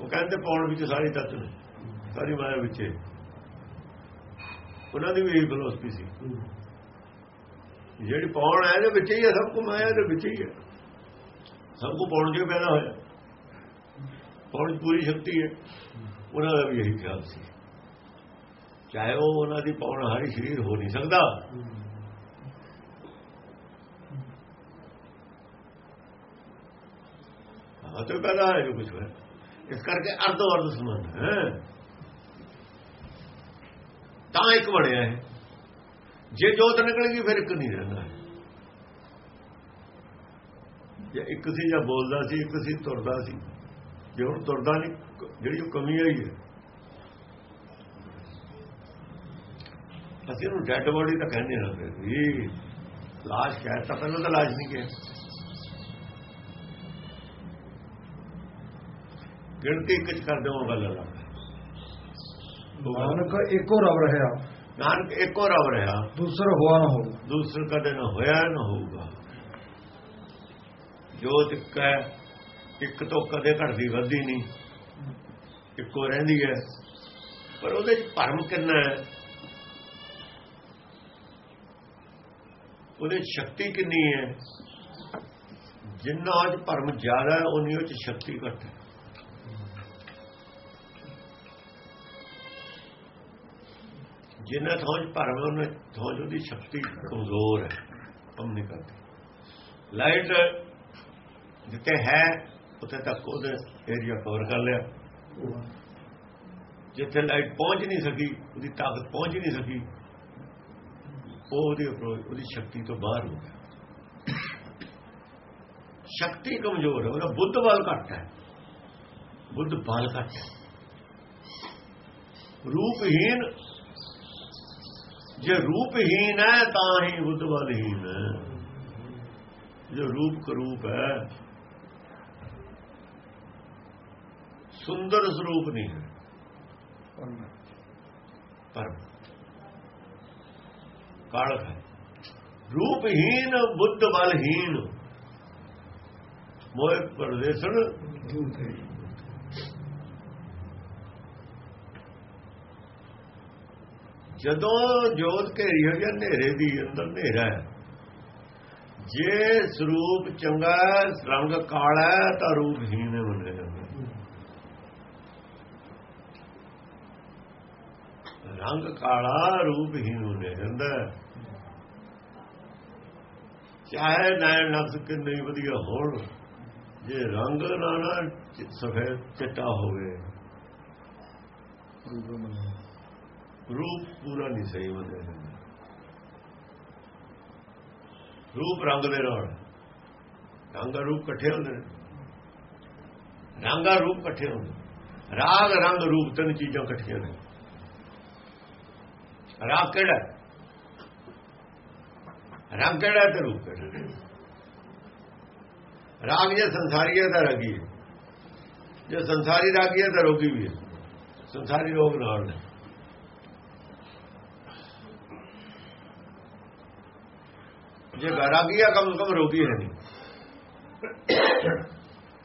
ਉਹ ਕਹਿੰਦੇ ਪੌਣ ਵਿੱਚ ਸਾਰੀ ਤੱਤ ਨੇ, ਸਾਰੀ ਮਾਇਆ ਵਿੱਚ ਉਹਨਾਂ ਦੀ ਵੀ ਇਹ ਫਿਲਾਸਫੀ ਸੀ। ਜਿਹੜੀ ਪਾਉਣ ਹੈ ਇਹਦੇ ਵਿੱਚ ਹੀ ਹੈ ਸਭ ਕੁ ਮਾਇਆ ਦੇ ਵਿੱਚ ਹੀ ਹੈ ਸਭ ਕੁ ਪੌਣ ਕੇ ਪੈਦਾ ਹੋਇਆ। ਪਾਉਣ 'ਚ ਪੂਰੀ ਸ਼ਕਤੀ ਹੈ। ਉਹਨਾਂ ਦਾ ਵੀ ਇਹੀ ਖਿਆਲ ਸੀ। ਚਾਹੇ ਉਹ ਉਹਨਾਂ ਦੀ ਪਾਉਣ ਹਾਰੀ ਸਰੀਰ ਹੋ ਨਹੀਂ ਸਕਦਾ। ਹਾਂ ਤੇ ਪੈਦਾ ਹੈ ਜੋ ਕੁਝ ਹੈ ਇਸ ਕਰਕੇ ਅਰਧ ਅਰਧ ਸੰਬੰਧ ਹੈ। ਤਾਂ ਇੱਕ ਬਣਿਆ ਹੈ ਜੇ ਜੋਤ ਨਿਕਲ ਗਈ, ਫਿਰ ਇੱਕ ਨਹੀਂ ਰਹਿੰਦਾ। ਜੇ ਇੱਕ ਸੀ ਜਾਂ ਬੋਲਦਾ ਸੀ, ਇੱਕ ਸੀ, ਤੁਰਦਾ ਸੀ। ਜੇ ਹੁਣ ਤੁਰਦਾ ਨਹੀਂ, ਜਿਹੜੀ ਉਹ ਕਮੀ ਆਈ ਹੈ। ਅਸੀਂ ਉਹਨੂੰ ਡੈਡ ਬੋਡੀ ਤਾਂ ਕਹਿੰਦੇ ਹਾਂ ਫਿਰ ਵੀ, ਲਾਸ਼ ਕਹਿ ਤਾਂ ਪਹਿਲਾਂ ਤਾਂ ਲਾਸ਼ ਨਹੀਂ ਕਿਹਾ ਗਿਣਤੀ ਇੱਕ ਚ ਕਰ ਦੇਵਾਂ, ਗੱਲ ਲਾ ਨਾਨਕ ਇੱਕੋ ਰਵ ਰਹਿਆ ਨਾਨਕ ਇੱਕੋ ਰਵ ਰਿਹਾ। ਦੂਸਰਾ ਹੋਆ ਨਾ ਹੋ ਦੂਸਰ ਕਦੇ ਨਾ ਹੋਇਆ ਨਾ ਹੋਊਗਾ। ਜੋਤ ਇੱਕ ਹੈ ਇੱਕ ਤੋਂ ਕਦੇ ਘਟਦੀ ਵੱਧਦੀ ਨਹੀਂ। ਇੱਕੋ ਰਹਿੰਦੀ ਹੈ। ਪਰ ਉਹਦੇ ਚ ਭਰਮ ਕਿੰਨਾ ਹੈ? ਉਹਦੇ 'ਚ ਸ਼ਕਤੀ ਕਿੰਨੀ ਹੈ? ਜਿੰਨਾ ਅੱਜ ਭਰਮ ਜ਼ਿਆਦਾ ਹੈ ਉਨੀ ਉਹ ਚ ਸ਼ਕਤੀ ਘੱਟ ਹੈ। ਜਿੰਨਾ ਥੋਂ 'ਚ ਭਰਮ ਉਹਨੇ ਥੋਂ 'ਚ ਉਹਦੀ ਸ਼ਕਤੀ ਕਮਜ਼ੋਰ ਹੈ ਕੰਮ ਨਹੀਂ ਕਰਦੀ। ਲਾਈਟ ਜਿੱਥੇ ਹੈ ਉੱਥੇ ਤੱਕ ਉਹਦੇ ਏਰੀਆ ਕਵਰ ਕਰ ਲਿਆ। ਜਿੱਥੇ ਲਾਈਟ ਪਹੁੰਚ ਨਹੀਂ ਸਕੀ ਉਹਦੀ ਤਾਕਤ ਪਹੁੰਚ ਨਹੀਂ ਸਕੀ ਉਹ ਉਹਦੀ approach, ਉਹਦੀ ਸ਼ਕਤੀ ਤੋਂ ਬਾਹਰ ਹੋ ਗਿਆ। ਸ਼ਕਤੀ ਕਮਜ਼ੋਰ ਹੈ ਉਹਦਾ ਬੁੱਧ ਬਲ ਘੱਟ ਹੈ। ਬੁੱਧ ਬਲ ਘੱਟ ਹੈ। ਰੂਪਹੀਨ ਜੇ ਰੂਪਹੀਨ ਹੈ, ਤਾਂ ਹੀ ਬੁੱਧ ਬਲਹੀਨ ਹੈ। ਜੋ ਰੂਪ ਕਰੂਪ ਹੈ, ਸੁੰਦਰ ਸਰੂਪ ਨਹੀਂ ਹੈ। ਪਰ ਕਾਲਕ ਹੈ। ਰੂਪਹੀਨ ਬੁੱਧ ਬਲਹੀਨ ਮੋਹ ਪਰਦੇਸਣ ਜਦੋਂ ਜੋਤ ਘੇਰੀ ਹੋਈ ਹੈ ਹਨੇਰੇ ਦੀ ਅੰਦਰ ਹਨੇਰਾ ਹੈ। ਜੇ ਸਰੂਪ ਚੰਗਾ ਰੰਗ ਕਾਲਾ ਹੈ, ਤਾਂ ਰੂਪਹੀਨ ਬਣੇ ਜਾਂਦਾ ਰੰਗ ਕਾਲਾ ਰੂਪਹੀਨ ਬਣੇ ਜਾਂਦਾ ਚਾਹੇ ਨੈਣ ਨਕਸ ਕਿੰਨੇ ਹੀ ਵਧੀਆ ਹੋਣ, ਜੇ ਰੰਗ ਨਾ ਨਾ ਚਿ- ਸਫੈਦ, ਚਿੱਟਾ ਹੋਵੇ। ਰੂਪ ਪੂਰਾ ਨਹੀਂ ਸਹੀ ਬਣਿਆ ਜਾਂਦਾ। ਰੂਪ ਰੰਗ ਦੇ ਨਾਲ ਰੰਗ ਰੂਪ ਇਕੱਠੇ ਹੁੰਦੇ ਨੇ ਰੰਗਾ ਰੂਪ ਇਕੱਠੇ ਹੁੰਦੇ ਨੇ। ਰਾਗ ਰੰਗ ਰੂਪ ਤਿੰਨ ਚੀਜ਼ਾਂ ਇਕੱਠੀਆਂ ਨੇ ਰਾਗ ਕਿਹੜਾ ਹੈ? ਰੰਗ ਕਿਹੜਾ ਹੈ ਤੇ ਰੂਪ ਕਿਹੜਾ ਹੈ? ਰਾਗ ਜੇ ਸੰਸਾਰੀ ਹੈ ਤਾਂ ਰਾਗੀ ਹੈ ਜੇ ਸੰਸਾਰੀ ਰਾਗੀ ਹੈ ਤਾਂ ਰੋਗੀ ਵੀ ਹੈ ਸੰਸਾਰੀ ਰੋਗ ਨਾਲ ਨੇ ਜੇ ਬੈਰਾਗੀ ਹੈ ਕਮ ਕਮ ਰੋਗੀ ਹੈ ਨਹੀਂ।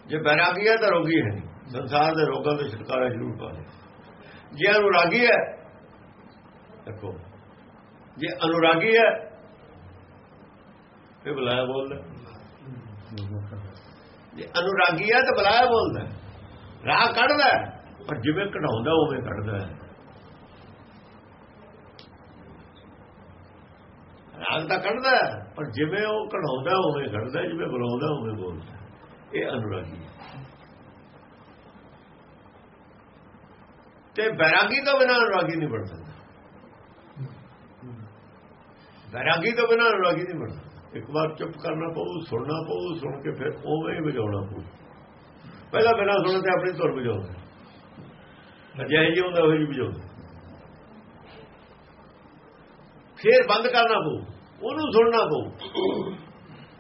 ਜੇ ਬੈਰਾਗੀ ਹੈ ਤਾਂ ਰੋਗੀ ਹੈ ਨਹੀਂ। ਸੰਸਾਰ ਦੇ ਰੋਗਾਂ ਤੋਂ ਛੁਟਕਾਰਾ ਜ਼ਰੂਰ ਪਾ ਲੈ ਜੇ ਅਨੁਰਾਗੀ ਹੈ, ਦੇਖੋ, ਜੇ ਅਨੁਰਾਗੀ ਹੈ ਤੇ ਬੁਲਾਇਆ ਬੋਲਦਾ। ਜੇ ਅਨੁਰਾਗੀ ਹੈ, ਤਾਂ ਬੁਲਾਇਆ ਬੋਲਦਾ। ਰਾਹ ਕੱਢਦਾ ਪਰ ਜਿਵੇਂ ਕਢਾਉਂਦਾ, ਉਵੇਂ ਕੱਢਦਾ ਹੈ। ਰਾਗ ਤਾਂ ਕੱਢਦਾ ਪਰ ਜਿਵੇਂ ਉਹ ਕਢਾਉਂਦਾ ਉਵੇਂ ਕੱਢਦਾ ਜਿਵੇਂ ਬੁਲਾਉਂਦਾ ਉਵੇਂ ਬੋਲਦਾ ਇਹ ਅਨੁਰਾਗੀ ਹੈ। ਤੇ ਬੈਰਾਗੀ ਤੋਂ ਬਿਨਾਂ ਅਨੁਰਾਗੀ ਨਹੀਂ ਬਣ ਸਕਦਾ। ਬੈਰਾਗੀ ਤੋਂ ਬਿਨਾਂ ਅਨੁਰਾਗੀ ਨਹੀਂ ਬਣ ਸਕਦਾ। ਇੱਕ ਵਾਰ ਚੁੱਪ ਕਰਨਾ ਪਊ, ਸੁਣਨਾ ਪਊ, ਸੁਣ ਕੇ ਫਿਰ ਉਵੇਂ ਹੀ ਵਜਾਉਣਾ ਪਊ। ਪਹਿਲਾਂ ਬਿਨਾਂ ਸੁਣਨ ਤੇ ਆਪਣੀ ਧੁਰ ਵਜਾਉਂਦਾ ਅਜਿਹੇ ਜਿਹੀ ਹੁੰਦਾ, ਉਹ ਜੀ ਵਜਾਉਂਦਾ ਫਿਰ ਬੰਦ ਕਰਨਾ ਪਊ। ਉਹਨੂੰ ਸੁਣਨਾ ਪਊ।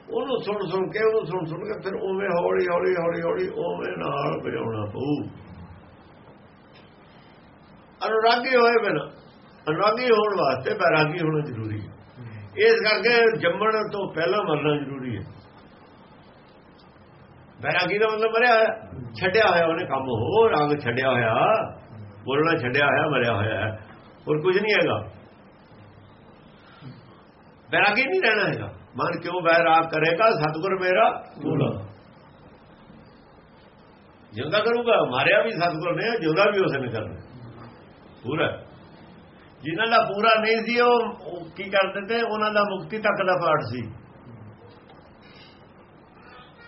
ਉਹਨੂੰ ਸੁਣ ਸੁਣ ਕੇ, ਉਹਨੂੰ ਸੁਣ ਸੁਣ ਕੇ ਫਿਰ ਉਵੇਂ ਹੌਲੀ ਹੌਲੀ ਹੌਲੀ ਹੌਲੀ ਉਵੇਂ ਨਾਲ ਵਜਾਉਣਾ ਪਊ। ਅਨੁਰਾਗੀ ਹੋਏ ਬਿਨਾ, ਅਨੁਰਾਗੀ ਹੋਣ ਵਾਸਤੇ ਬੈਰਾਗੀ ਹੋਣਾ ਜ਼ਰੂਰੀ ਹੈ। ਇਸ ਕਰਕੇ ਜੰਮਣ ਤੋਂ ਪਹਿਲਾਂ ਮਰਨਾ ਜ਼ਰੂਰੀ ਹੈ। ਬੈਰਾਗੀ ਦਾ ਮਤਲਬ ਮਰਿਆ ਹੋਇਆ, ਛੱਡਿਆ ਹੋਇਆ ਉਹਨੇ ਕੰਮ ਹੋ ਰੰਗ ਛੱਡਿਆ ਹੋਇਆ, ਬੋਲਣਾ ਛੱਡਿਆ ਹੋਇਆ, ਮਰਿਆ ਹੋਇਆ। ਹੋਰ ਕੁਝ ਨਹੀਂ ਹੈਗਾ। ਬੈਰਾਗੀ ਨਹੀਂ ਰਹਿਣਾ ਹੈਗਾ। ਮਨ ਕਿਉਂ ਬੈਰਾਗ ਕਰੇਗਾ ਸਤਿਗੁਰ ਮੇਰਾ ਪੂਰਾ ਜਿੰਦਾ ਕਰੂਗਾ, ਮਾਰਿਆ ਵੀ ਸਤਿਗੁਰ ਨੇ, ਜਿਉਂਦਾ ਵੀ ਉਸੇ ਨੇ ਕਰਨਾ। ਪੂਰਾ ਜਿਨ੍ਹਾਂ ਦਾ ਪੂਰਾ ਨਹੀਂ ਸੀ, ਉਹ ਕੀ ਕਰਦੇ ਤੇ ਉਹਨਾਂ ਦਾ ਮੁਕਤੀ ਤੱਕ ਦਾ ਪਾਠ ਸੀ।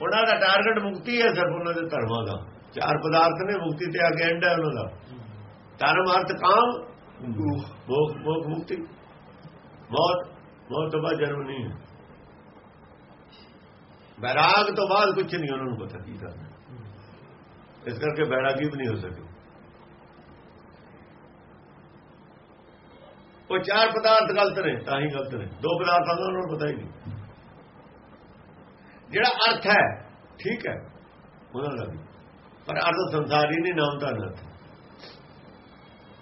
ਉਹਨਾਂ ਦਾ ਟਾਰਗੇਟ ਮੁਕਤੀ ਹੈ ਸਿਰਫ ਉਹਨਾਂ ਦੇ ਧਰਮਾਂ ਦਾ। ਚਾਰ ਪਦਾਰਥ ਨੇ, ਮੁਕਤੀ ਤੇ ਅੱਗੇ ਐਂਡ ਹੈ ਉਹਨਾਂ ਦਾ। ਧਰਮ, ਅਰਥ, ਕਾਮ ਮੋਖ ਮੁਕਤੀ। ਮੌਤ ਮੌਤ ਤੋਂ ਬਾਅਦ ਜਨਮ ਨਹੀਂ ਹੈ। ਬੈਰਾਗ ਤੋਂ ਬਾਅਦ ਕੁਝ ਨਹੀਂ ਉਹਨਾਂ ਨੂੰ ਪਤਾ ਕੀ ਕਰਨਾ। ਇਸ ਕਰਕੇ ਬੈਰਾਗੀ ਵੀ ਨਹੀਂ ਹੋ ਸਕੇ। ਉਹ ਚਾਰ ਪਦਾਰਥ ਗਲਤ ਨੇ, ਤਾਂ ਹੀ ਗਲਤ ਨੇ। ਦੋ ਪਦਾਰਥਾਂ ਦਾ ਉਹਨਾਂ ਨੂੰ ਪਤਾ ਹੀ ਨਹੀਂ। ਜਿਹੜਾ ਅਰਥ ਹੈ, ਠੀਕ ਹੈ, ਉਹਨਾਂ ਦਾ ਵੀ। ਪਰ ਅਰਥ ਸੰਸਾਰੀ ਨਹੀਂ, ਨਾਮ ਦਾ ਅਰਥ।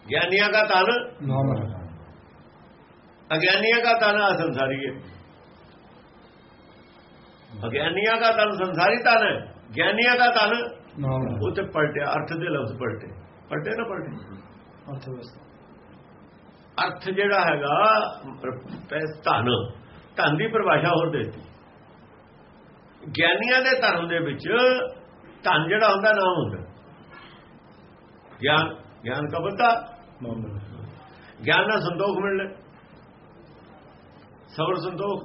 ਗਿਆਨੀਆਂ ਦਾ ਤਨ ਨਾਮ ਅਗਿਆਨੀਆਂ ਦਾ ਤਨ ਅਸੰਸਾਰੀ ਹੈ ਅਗਿਆਨੀਆਂ ਦਾ ਤਨ ਸੰਸਾਰੀ ਤਨ ਹੈ ਗਿਆਨੀਆਂ ਦਾ ਤਨ ਨਾਮ ਉਹ ਤੇ ਪਲਟਿਆ ਅਰਥ ਦੇ ਲਫ਼ਜ਼ ਪਲਟੇ। ਪਲਟੇ ਨਾ ਪਲਟੇ? ਅਰਥ ਅਰਥ ਜਿਹੜਾ ਹੈਗਾ ਧਨ। ਧਨ ਦੀ ਪਰਿਭਾਸ਼ਾ ਹੋਰ ਦੇਤੀ। ਗਿਆਨੀਆਂ ਦੇ ਧਰਮ ਦੇ ਵਿੱਚ ਧਨ ਜਿਹੜਾ ਹੁੰਦਾ ਨਾਮ ਹੁੰਦਾ। ਗਿਆਨ ਗਿਆਨ ਕਾ ਬੰਦਾ ਨਾਮ ਗਿਆਨ ਨਾਲ ਸੰਤੋਖ ਮਿਲਣਾ। ਸਬਰ ਸੰਤੋਖ।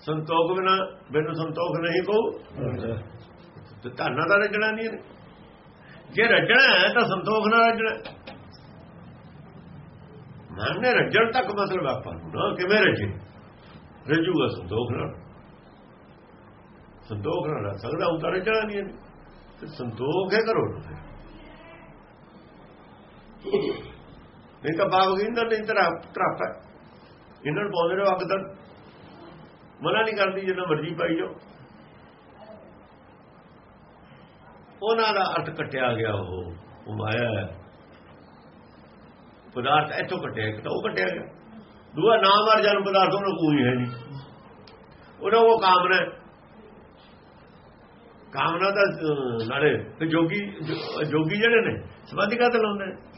ਸੰਤੋਖ ਬਿਨਾ ਬਿਨ ਸੰਤੋਖ ਨਹੀਂ ਕੋ ਤੇ ਧਾਨਾ ਦਾ ਰਜਣਾ ਨਹੀਂ ਜੇ ਰਜਣਾ ਹੈ ਤਾਂ ਸੰਤੋਖ ਨਾਲ ਰਜਣਾ। ਮਨ ਨੇ ਰੱਜਣ ਤੱਕ ਮਤਲਬ ਆਪਾਂ ਨੂੰ ਨਾ, ਕਿਵੇਂ ਰੱਜੇ? ਰਜੂਗਾ ਸੰਤੋਖ ਨਾਲ। ਸੰਤੋਖ ਨਾਲ ਰੱਜ ਸਕਦਾ ਹੁੰਦਾ ਰੱਜਣਾ ਨਹੀਂ ਤੇ ਸੰਤੋਖ ਹੈ ਕਰੋ ਨਾ ਨਹੀਂ ਤਾਂ ਬਾਗ ਗਿੰਦਰ ਨਹੀਂ ਤਰਾ ਹੈ। ਇਹਨਾਂ ਨੂੰ ਬੋਲਦੇ ਰਹੋ ਅੱਗ ਤੱਕ ਮਨਾ ਨਹੀਂ ਕਰਦੀ, ਜਿੰਨਾ ਮਰਜ਼ੀ ਪਾਈ ਜਾਓ। ਉਹਨਾਂ ਦਾ ਅਰਥ ਕੱਟਿਆ ਗਿਆ ਉਹ। ਉਹ ਮਾਇਆ ਪਦਾਰਥ ਇੱਥੋਂ ਕੱਟਿਆ ਇੱਕ ਤਾਂ ਉਹ ਕੱਟਿਆ ਗਿਆ। ਦੂਆ ਨਾਮ ਔਰ ਜਨਮ ਪਦਾਰਥ, ਉਹਨਾਂ ਕੋਈ ਹੈ ਨਹੀਂ। ਉਹਨਾਂ ਉਹ ਕਾਮਨਾ ਕਾਮਨਾ ਦਾ ਨਾਲੇ ਤੇ ਜੋਗੀ ਜੋਗੀ ਜਿਹੜੇ ਨੇ ਸਮਾਧੀ ਕਾਤੇ ਲਾਉਂਦੇ ਨੇ।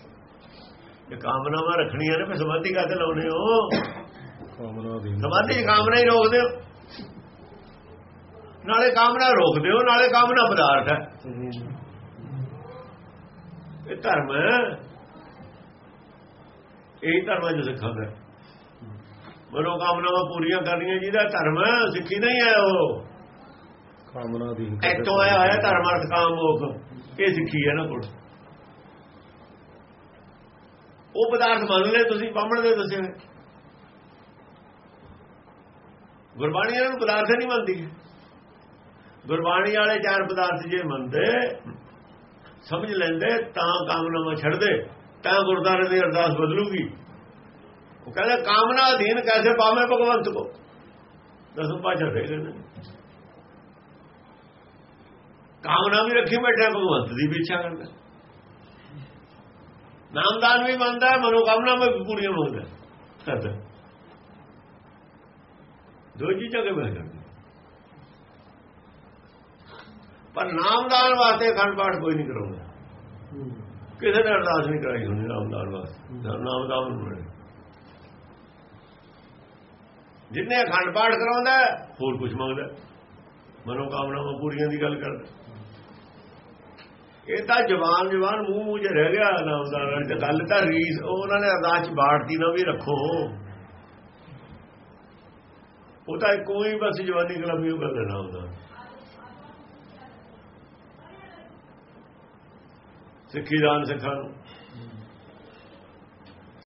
ਇਹ ਕਾਮਨਾਵਾਂ ਰੱਖਣੀਆਂ ਨੇ ਫਿਰ ਸਮਾਧੀ ਕਾਤੇ ਲਾਉਣੇ ਹੋ। ਕਾਮਨਾ ਦੀ ਸਮਾਧੀ ਕਾਮਨਾ ਹੀ ਰੋਕਦੇ ਹੋ। ਨਾਲੇ ਕਾਮਨਾ ਰੋਕਦੇ ਹੋ ਨਾਲੇ ਕਾਮਨਾ ਪਦਾਰਥ ਹੈ। ਇਹ ਧਰਮ ਇਹ ਧਰਮ ਜੋ ਸਿੱਖਾਂਦਾ ਮਨੋ ਕਾਮਨਾਵਾਂ ਪੂਰੀਆਂ ਕਰਨੀਆਂ ਜਿਹਦਾ ਧਰਮ ਸਿੱਖੀ ਨਹੀਂ ਹੈ ਉਹ। ਕਾਮਨਾ ਦੀ ਇੱਥੋਂ ਆਇਆ ਹੋਇਆ ਧਰਮ ਅਰਥ ਕਾਮ ਮੋਖ। ਇਹ ਸਿੱਖੀ ਹੈ ਨਾ ਕੋਲ ਉਹ ਪਦਾਰਥ ਮੰਨ ਲੈ ਤੁਸੀਂ ਬਾਹਮਣ ਦੇ ਦੱਸੇ ਹੋਏ ਗੁਰਬਾਣੀ ਇਹਨਾਂ ਨੂੰ ਪਦਾਰਥ ਨਹੀਂ ਮੰਨਦੀ ਗੁਰਬਾਣੀ ਵਾਲੇ ਚਾਰ ਪਦਾਰਥ ਜੇ ਮੰਨਦੇ, ਸਮਝ ਲੈਂਦੇ, ਤਾਂ ਕਾਮਨਾਵਾਂ ਛੱਡਦੇ, ਤਾਂ ਗੁਰਦਾਰੇ ਦੀ ਅਰਦਾਸ ਬਦਲੂਗੀ। ਉਹ ਕਹਿੰਦਾ, ਕਾਮਨਾ ਅਧੀਨ ਕੈਸੇ ਪਾਵੇਂ ਭਗਵੰਤ ਕੋ? ਦਸਮ ਪਾਸ਼ਾ ਫੇਰ ਨੇ। ਕਾਮਨਾ ਵੀ ਰੱਖੀ ਬੈਠਾ, ਭਗਵੰਤ ਦੀ ਵੀ ਇੱਛਾ ਕਰਦਾ। ਨਾਮਦਾਨ ਵੀ ਮੰਨਦਾ ਹੈ, ਮਨੋਕਾਮਨਾ ਵੀ ਪੂਰੀਆਂ ਮੰਗਦਾ ਹੈ। ਕਰਦਾ ਦੋ ਚੀਜ਼ਾਂ ਕੇ ਬਹਿ ਜਾਂਦੇ ਪਰ ਨਾਮਦਾਨ ਵਾਸਤੇ ਅਖੰਡ ਪਾਠ ਕੋਈ ਨਹੀਂ ਕਰਾਉਂਦਾ। ਕਿਸੇ ਨੇ ਅਰਦਾਸ ਨਹੀਂ ਕਰਾਈ ਹੁੰਦੀ ਨਾਮਦਾਨ ਵਾਸਤੇ। ਨਾਮਦਾਨ ਨੂੰ ਮਿਲੇ ਜਿੰਨੇ ਅਖੰਡ ਪਾਠ ਕਰਾਉਂਦਾ ਹੋਰ ਕੁਝ ਮੰਗਦਾ ਮਨੋਕਾਮਨਾਵਾਂ ਪੂਰੀਆਂ ਦੀ ਗੱਲ ਕਰਦਾ ਇਹ ਤਾਂ ਜਵਾਨ ਜਵਾਨ ਮੂੰਹ ਮੂੰਹ 'ਚ ਰਹਿ ਗਿਆ ਨਾਮਦਾਰ ਤੇ ਗੱਲ ਤਾਂ ਰੀਸ, ਉਹਨਾਂ ਨੇ ਅਰਦਾਸ 'ਚ ਬਾੜਤੀ ਨਾ ਵੀ ਰੱਖੋ। ਉਹ ਤਾਂ ਕੋਈ ਬਸ ਜਵਾਨੀ ਕਲਮੀ ਉਹ ਗੱਲ ਨਾ ਹੁੰਦਾ ਸਿੱਖੀ ਦਾਨ ਸਿੱਖਾਂ ਨੂੰ।